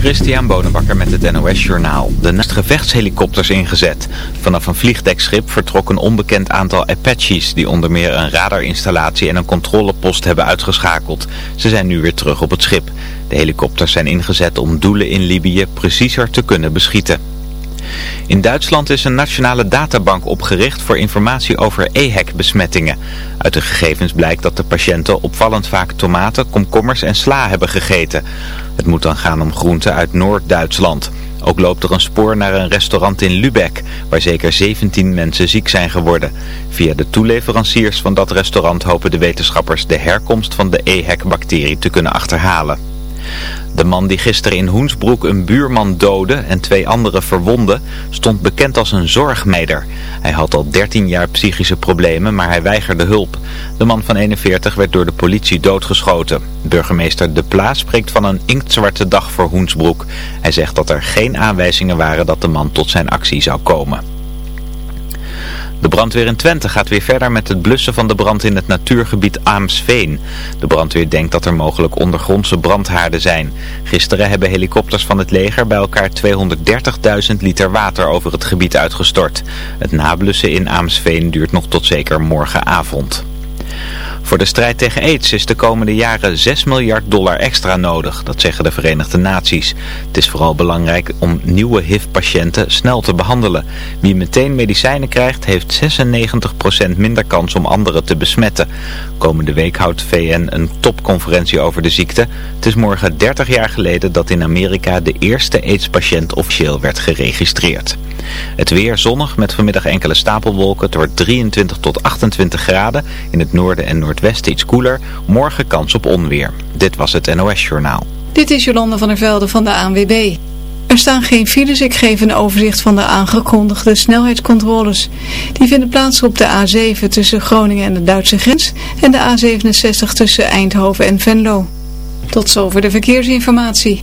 Christian Bonenbakker met het NOS Journaal. De nest gevechtshelikopters ingezet. Vanaf een vliegdekschip vertrok een onbekend aantal Apaches... die onder meer een radarinstallatie en een controlepost hebben uitgeschakeld. Ze zijn nu weer terug op het schip. De helikopters zijn ingezet om doelen in Libië preciezer te kunnen beschieten. In Duitsland is een nationale databank opgericht voor informatie over EHEC-besmettingen. Uit de gegevens blijkt dat de patiënten opvallend vaak tomaten, komkommers en sla hebben gegeten. Het moet dan gaan om groenten uit Noord-Duitsland. Ook loopt er een spoor naar een restaurant in Lübeck, waar zeker 17 mensen ziek zijn geworden. Via de toeleveranciers van dat restaurant hopen de wetenschappers de herkomst van de EHEC-bacterie te kunnen achterhalen. De man die gisteren in Hoensbroek een buurman doodde en twee anderen verwonde, stond bekend als een zorgmeider. Hij had al 13 jaar psychische problemen, maar hij weigerde hulp. De man van 41 werd door de politie doodgeschoten. Burgemeester De Plaas spreekt van een inktzwarte dag voor Hoensbroek. Hij zegt dat er geen aanwijzingen waren dat de man tot zijn actie zou komen. De brandweer in Twente gaat weer verder met het blussen van de brand in het natuurgebied Aamsveen. De brandweer denkt dat er mogelijk ondergrondse brandhaarden zijn. Gisteren hebben helikopters van het leger bij elkaar 230.000 liter water over het gebied uitgestort. Het nablussen in Aamsveen duurt nog tot zeker morgenavond. Voor de strijd tegen aids is de komende jaren 6 miljard dollar extra nodig, dat zeggen de Verenigde Naties. Het is vooral belangrijk om nieuwe HIV-patiënten snel te behandelen. Wie meteen medicijnen krijgt, heeft 96% minder kans om anderen te besmetten. Komende week houdt VN een topconferentie over de ziekte. Het is morgen 30 jaar geleden dat in Amerika de eerste AIDS-patiënt officieel werd geregistreerd. Het weer zonnig met vanmiddag enkele stapelwolken. Het wordt 23 tot 28 graden. In het noorden en noordwesten iets koeler. Morgen kans op onweer. Dit was het NOS Journaal. Dit is Jolande van der Velde van de ANWB. Er staan geen files, ik geef een overzicht van de aangekondigde snelheidscontroles. Die vinden plaats op de A7 tussen Groningen en de Duitse grens en de A67 tussen Eindhoven en Venlo. Tot zover de verkeersinformatie.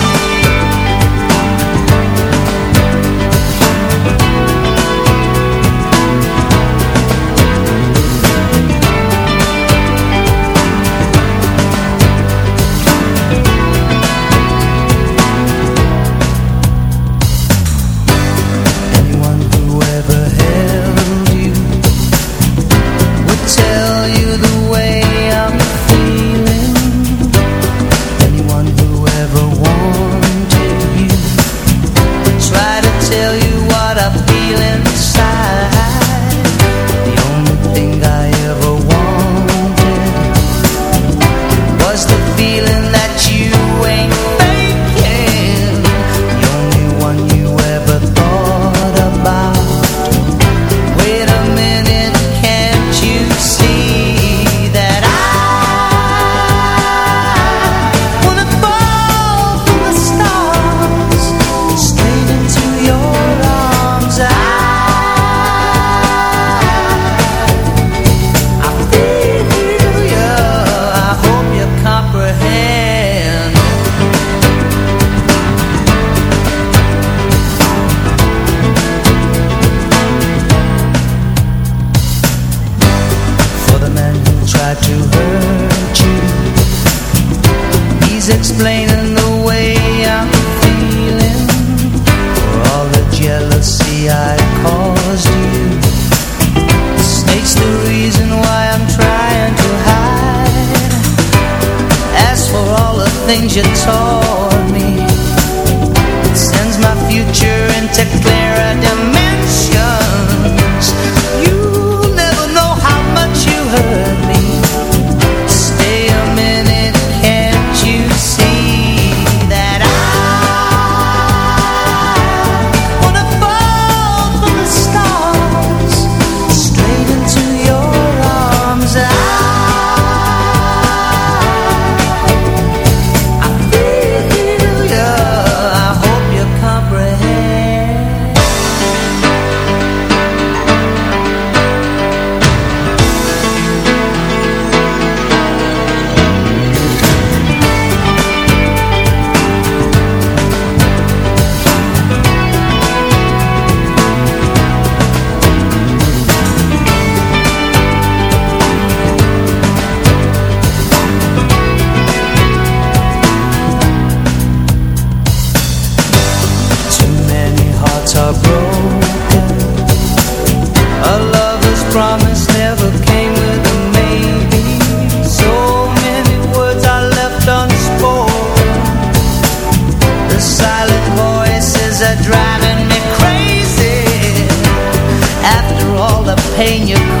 sol. heen je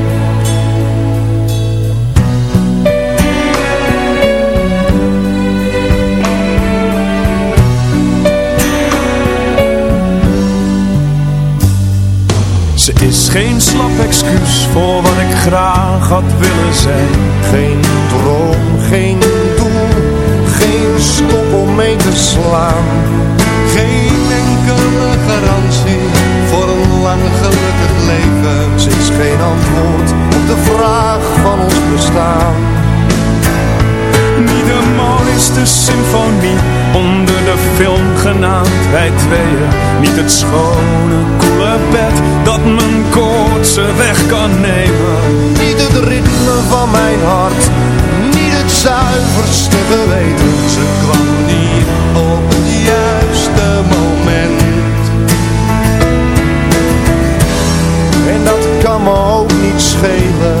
Geen slap excuus voor wat ik graag had willen zijn. Geen droom, geen doel, geen stop om mee te slaan. Geen enkele garantie voor een lang gelukkig leven. Ze is geen antwoord op de vraag van ons bestaan. Niet mooiste symfonie onder de film genaamd Wij tweeën. Niet het schone, koele bed dat mijn koortse weg kan nemen. Niet het ritme van mijn hart, niet het zuiverste geweten. Ze kwam niet op het juiste moment. En dat kan me ook niet schelen.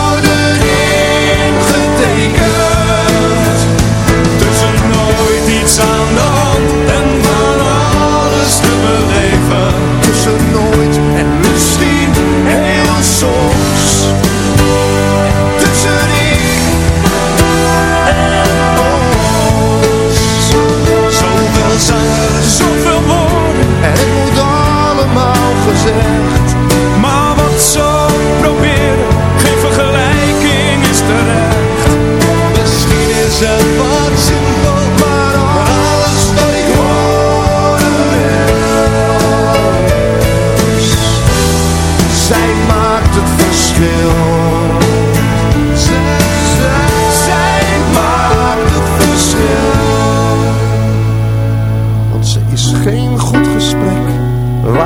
maar wat zo proberen? Geen vergelijking is terecht. Misschien is het wat simpel, maar alles wat ik horen is Zij maakt het verschil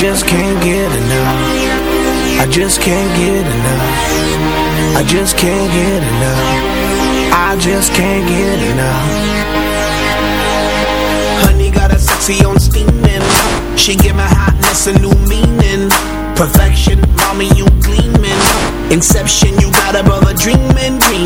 just can't get enough. I just can't get enough. I just can't get enough. I just can't get enough. Honey got a sexy on steaming. She give my hotness a new meaning. Perfection, mommy, you gleaming. Inception, you got a brother dreaming, dreaming.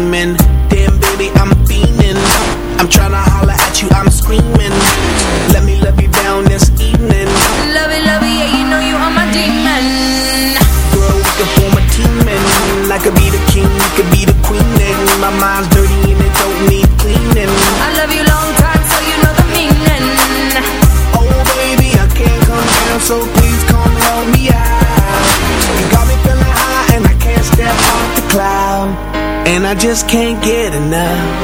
Just can't get enough.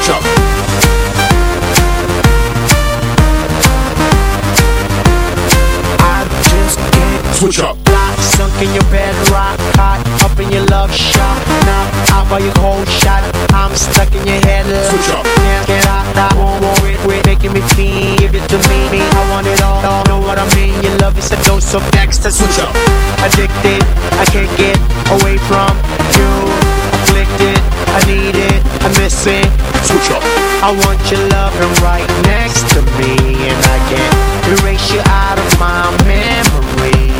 Switch up. I just can't Switch up. Lock, sunk in your bed, rock hot, up in your love shot. Now, out by your cold shot, I'm stuck in your head. Switch up. Can't get out, I won't worry, quit making me feel. Give it to me, me, I want it all. all. Know what I mean? Your love is a dose of next Switch up. Addicted, I can't get away from you. Afflicted, I need it, I miss it. Switch up. I want your loving right next to me, and I can't erase you out of my memory.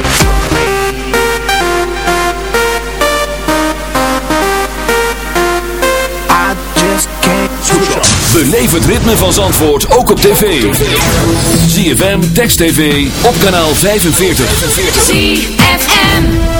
I just can't Switch up. Beleef het ritme van Zandvoort ook op tv. ZFM, Text TV, op kanaal 45. ZFM.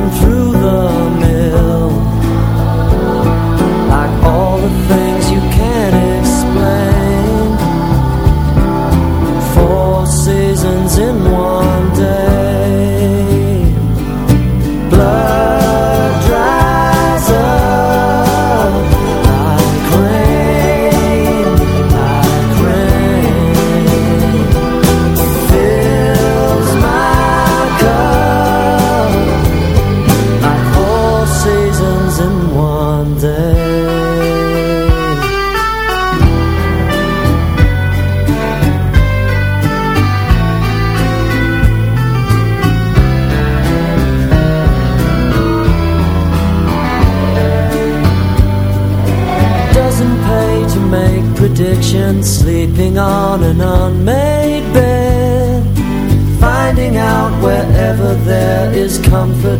seasons in one Sleeping on an unmade bed Finding out wherever there is comfort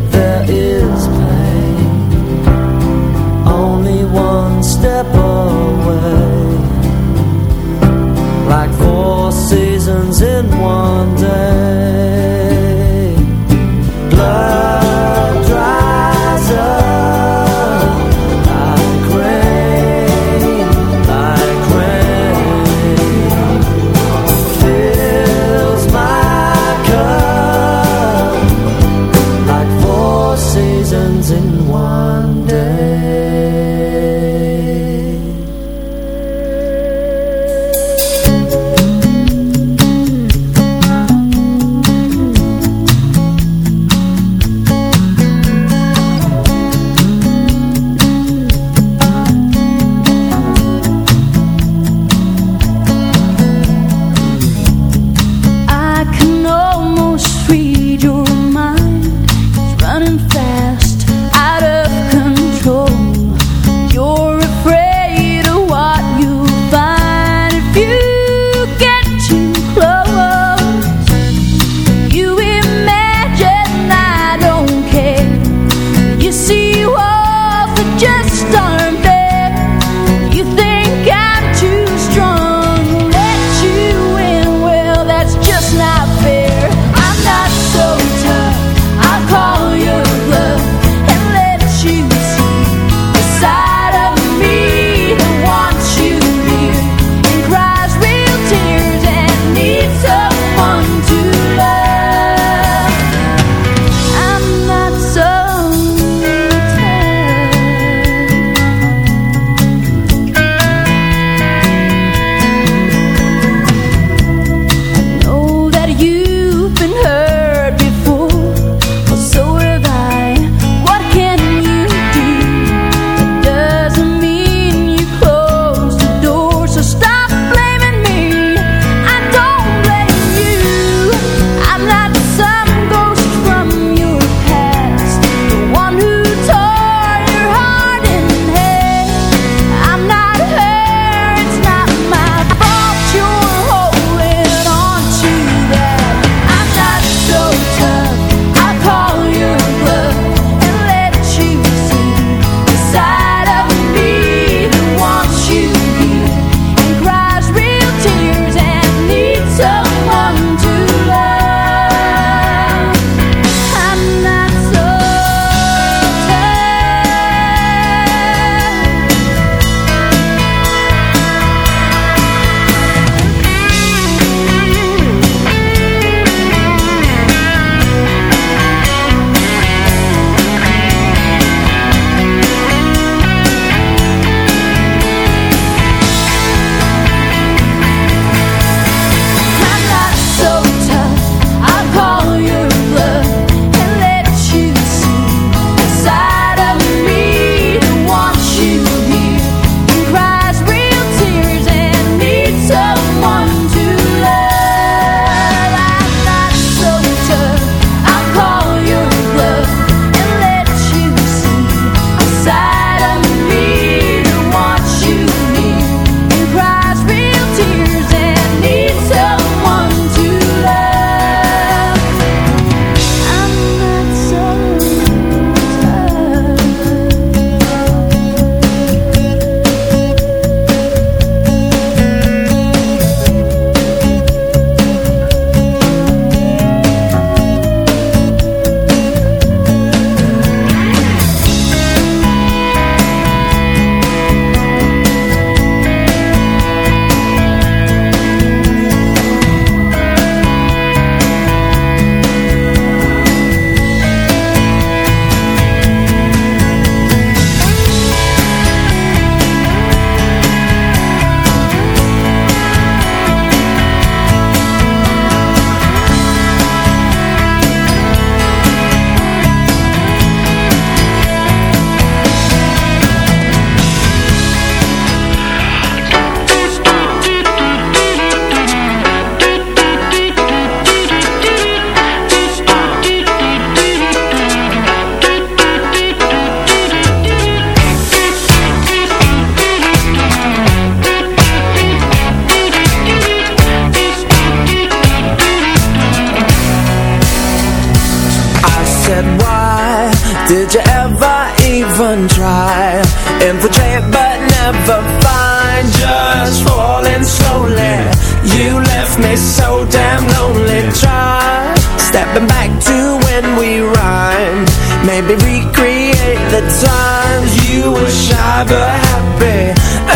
times you were shy but happy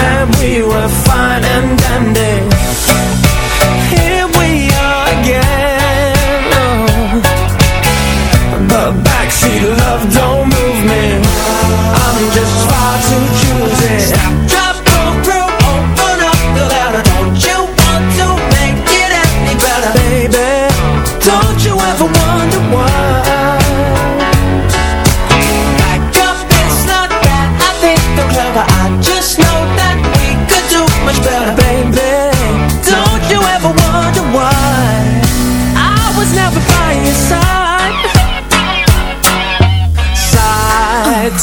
And we were fine and dandy.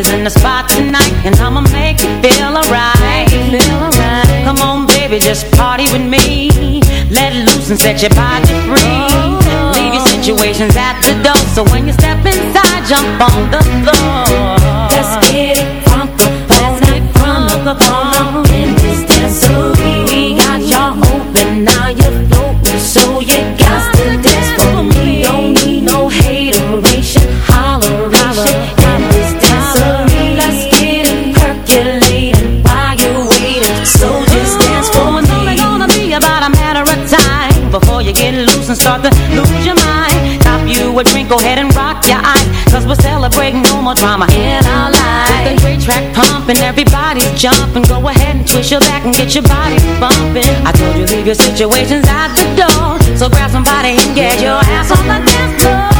is in the spot tonight, and I'ma make you feel alright. Feel. Come on, baby, just party with me. Let loose and set your body free. Oh. Leave your situations at the door, so when you step inside, jump on the floor. Let's get it crunk up on that fun up on up in this dancery. We got track pumping, everybody's jumping. Go ahead and twist your back and get your body bumping. I told you leave your situations at the door. So grab somebody and get your ass on the dance floor